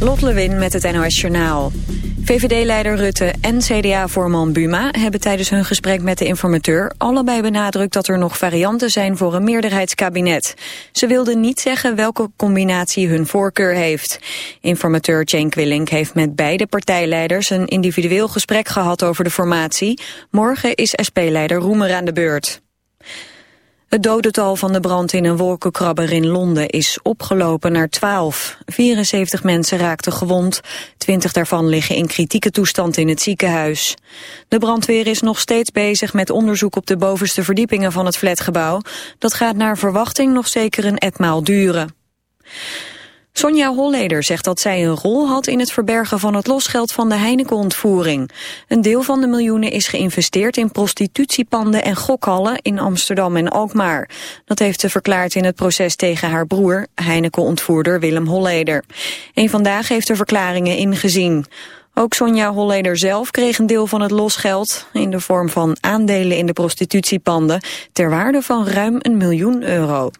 Lot Lewin met het NOS Journaal. VVD-leider Rutte en CDA-voorman Buma hebben tijdens hun gesprek met de informateur allebei benadrukt dat er nog varianten zijn voor een meerderheidskabinet. Ze wilden niet zeggen welke combinatie hun voorkeur heeft. Informateur Jane Quillink heeft met beide partijleiders een individueel gesprek gehad over de formatie. Morgen is SP-leider Roemer aan de beurt. Het dodental van de brand in een wolkenkrabber in Londen is opgelopen naar 12. 74 mensen raakten gewond, 20 daarvan liggen in kritieke toestand in het ziekenhuis. De brandweer is nog steeds bezig met onderzoek op de bovenste verdiepingen van het flatgebouw. Dat gaat naar verwachting nog zeker een etmaal duren. Sonja Holleder zegt dat zij een rol had in het verbergen van het losgeld van de Heineken-ontvoering. Een deel van de miljoenen is geïnvesteerd in prostitutiepanden en gokhallen in Amsterdam en Alkmaar. Dat heeft ze verklaard in het proces tegen haar broer, Heineken-ontvoerder Willem Holleder. Een vandaag heeft de verklaringen ingezien. Ook Sonja Holleder zelf kreeg een deel van het losgeld in de vorm van aandelen in de prostitutiepanden ter waarde van ruim een miljoen euro.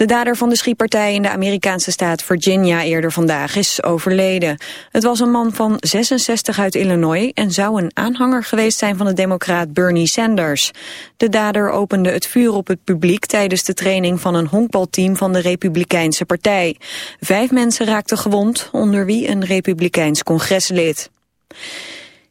De dader van de schietpartij in de Amerikaanse staat Virginia eerder vandaag is overleden. Het was een man van 66 uit Illinois en zou een aanhanger geweest zijn van de democraat Bernie Sanders. De dader opende het vuur op het publiek tijdens de training van een honkbalteam van de Republikeinse partij. Vijf mensen raakten gewond, onder wie een Republikeins congreslid.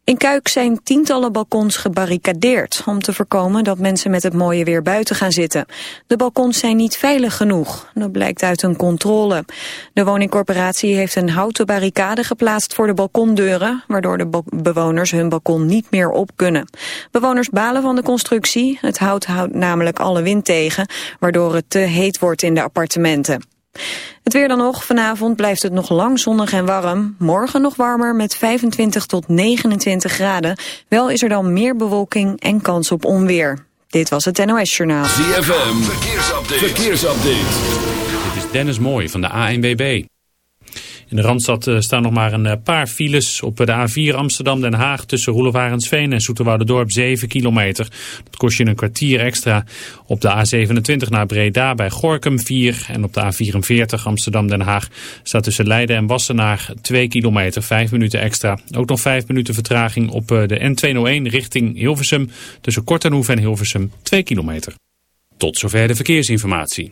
In Kuik zijn tientallen balkons gebarricadeerd om te voorkomen dat mensen met het mooie weer buiten gaan zitten. De balkons zijn niet veilig genoeg, dat blijkt uit een controle. De woningcorporatie heeft een houten barricade geplaatst voor de balkondeuren, waardoor de bewoners hun balkon niet meer op kunnen. Bewoners balen van de constructie, het hout houdt namelijk alle wind tegen, waardoor het te heet wordt in de appartementen. Het weer dan nog. Vanavond blijft het nog lang zonnig en warm. Morgen nog warmer met 25 tot 29 graden. Wel is er dan meer bewolking en kans op onweer. Dit was het NOS Journaal. ZFM. Verkeersupdate. Verkeersupdate. Dit is Dennis Mooij van de ANWB. In de Randstad eh, staan nog maar een eh, paar files op de A4 Amsterdam-Den Haag tussen Roelevarensveen en Dorp 7 kilometer. Dat kost je een kwartier extra. Op de A27 naar Breda bij Gorkum 4 en op de A44 Amsterdam-Den Haag staat tussen Leiden en Wassenaar 2 kilometer, 5 minuten extra. Ook nog 5 minuten vertraging op eh, de N201 richting Hilversum tussen Kortenhoef en Hilversum 2 kilometer. Tot zover de verkeersinformatie.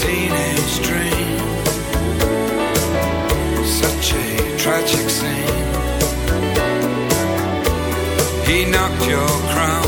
teenage dream Such a tragic scene. He knocked your crown.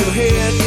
your head.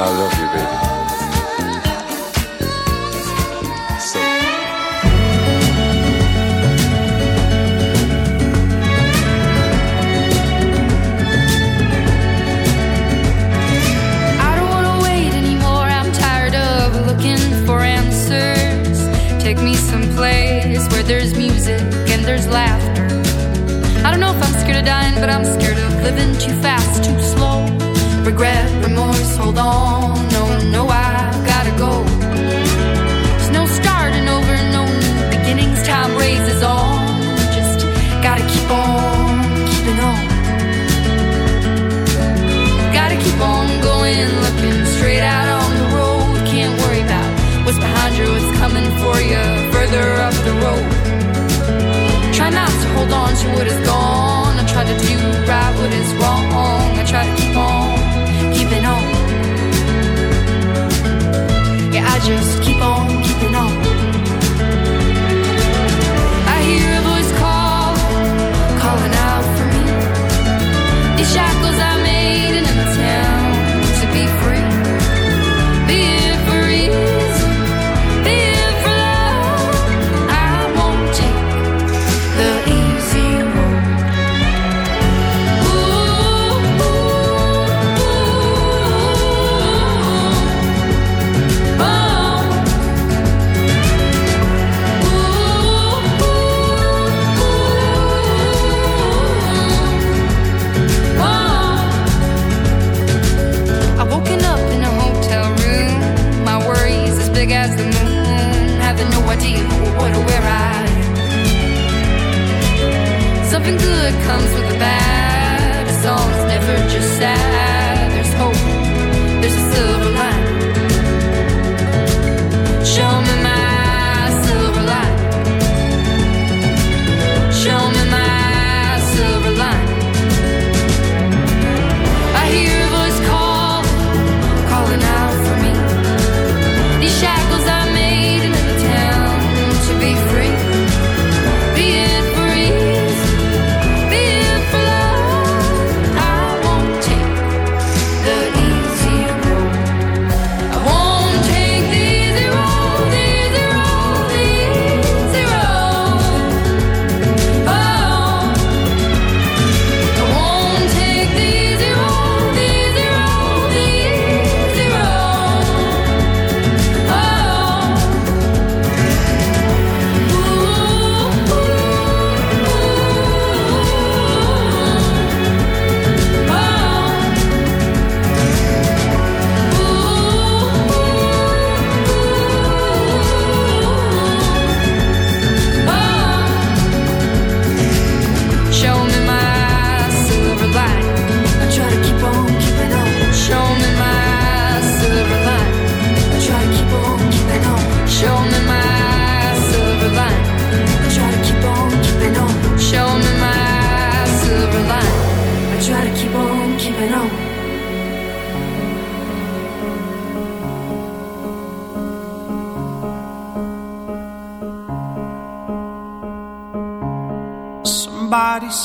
I love you, comes with the bad. It's almost never just sad.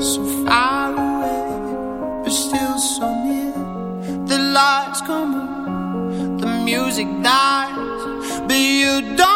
so far away, but still so near. The lights come on, the music dies, but you don't.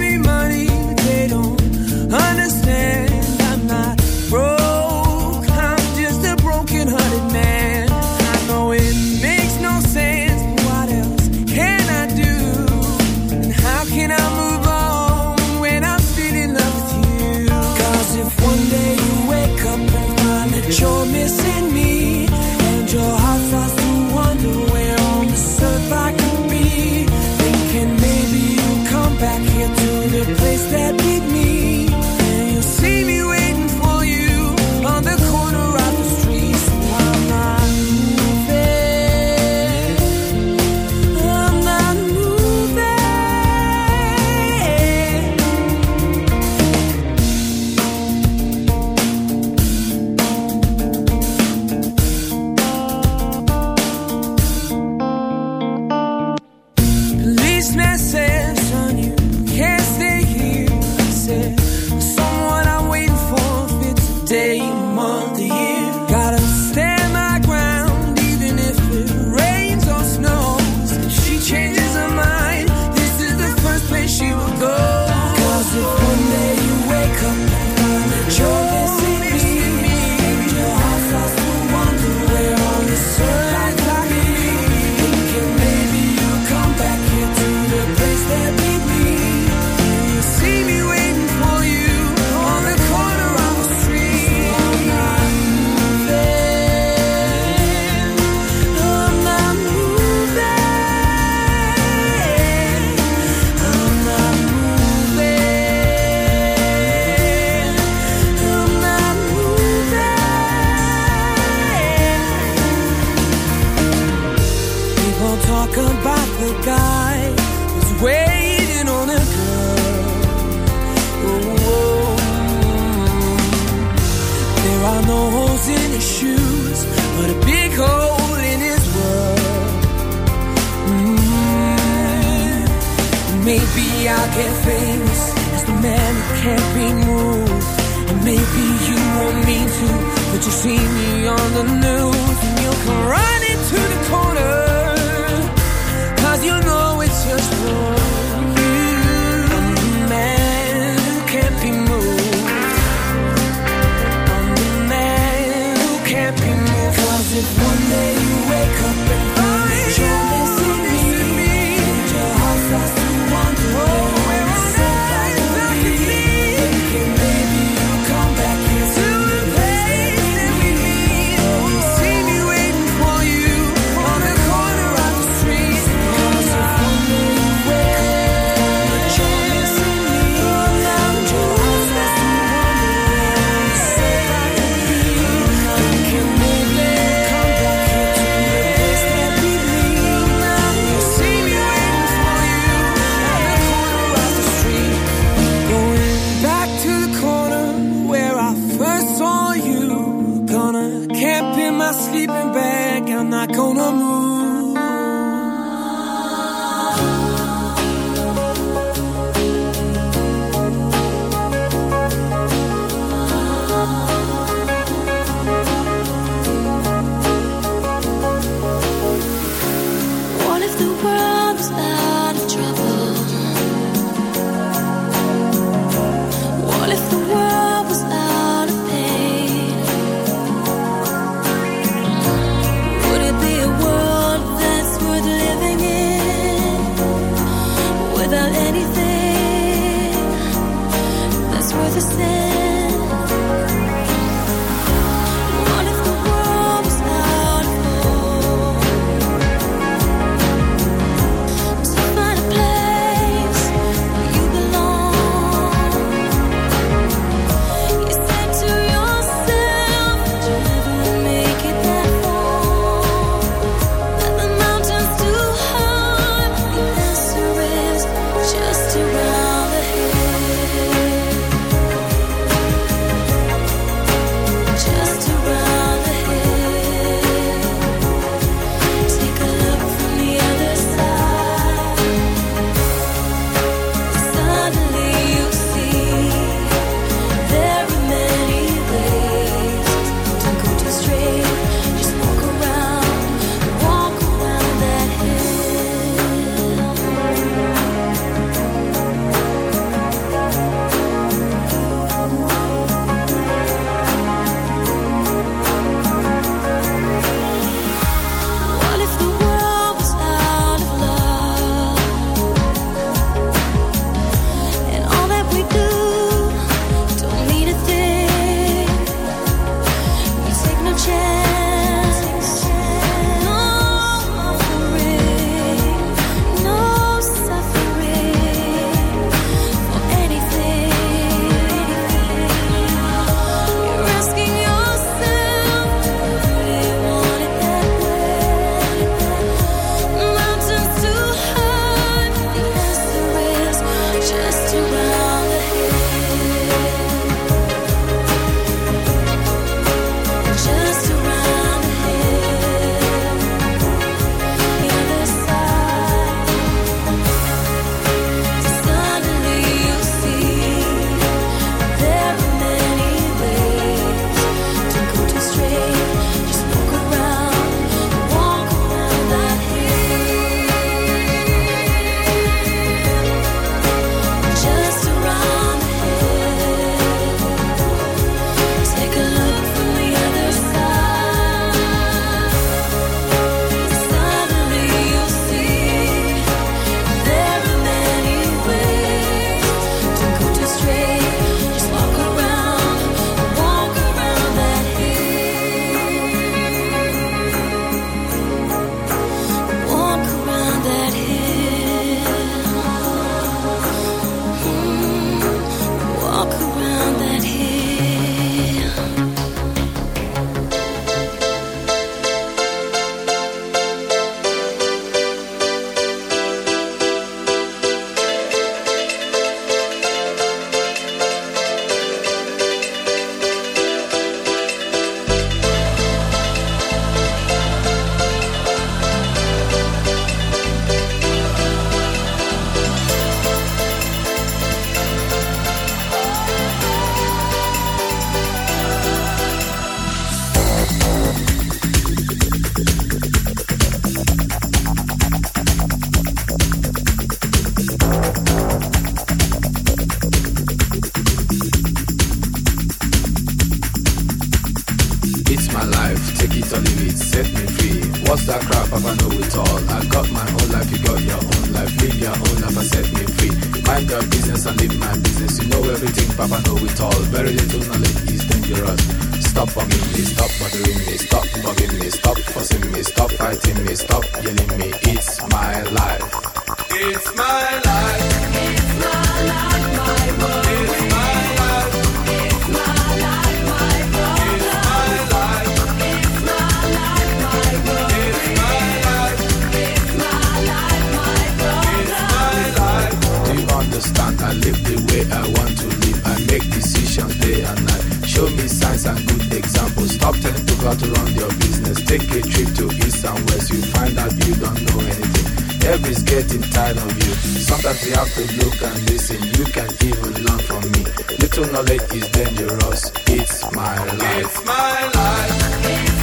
so knowledge dangerous. It's my life. It's my life.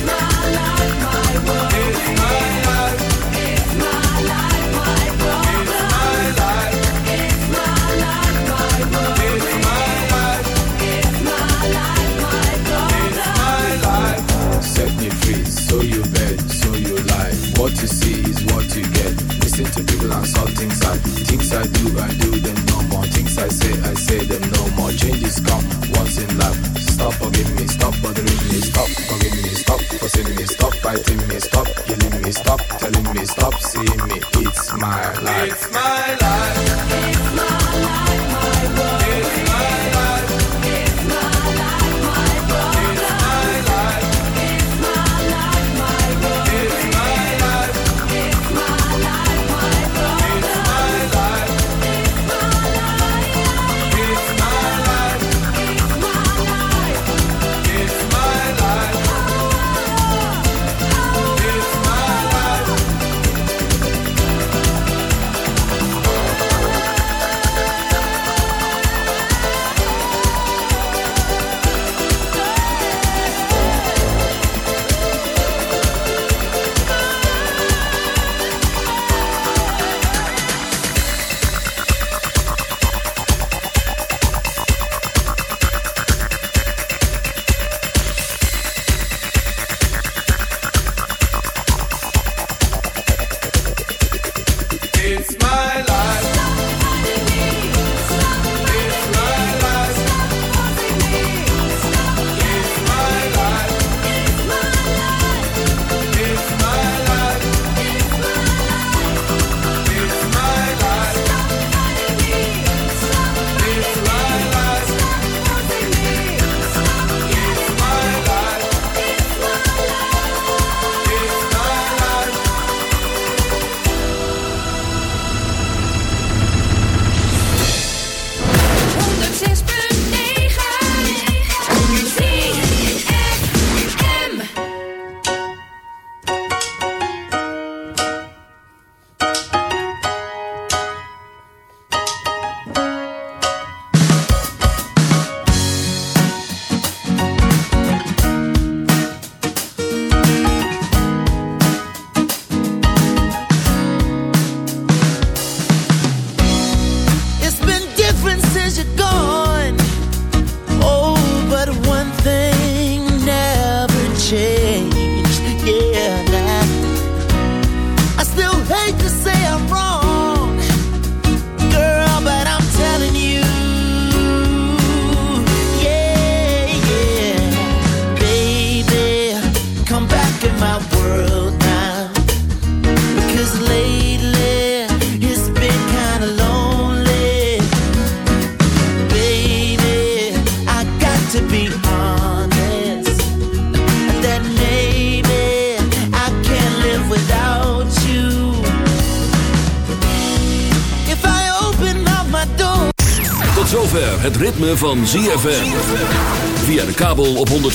My world. It's my life. It's my life, my world. It's my life. It's my life, my world. It's my life. It's my life, my world. Set me free, so you bet, so you lie. What you see is what you get. Listen to people and saw things I, things I do, I do them say I say them no more. Changes come once in life. Stop forgive me, stop bothering me, stop forgive me, stop forcing me, stop fighting me, stop killing me, stop telling me, stop seeing me. It's my life. It's my life. It's my life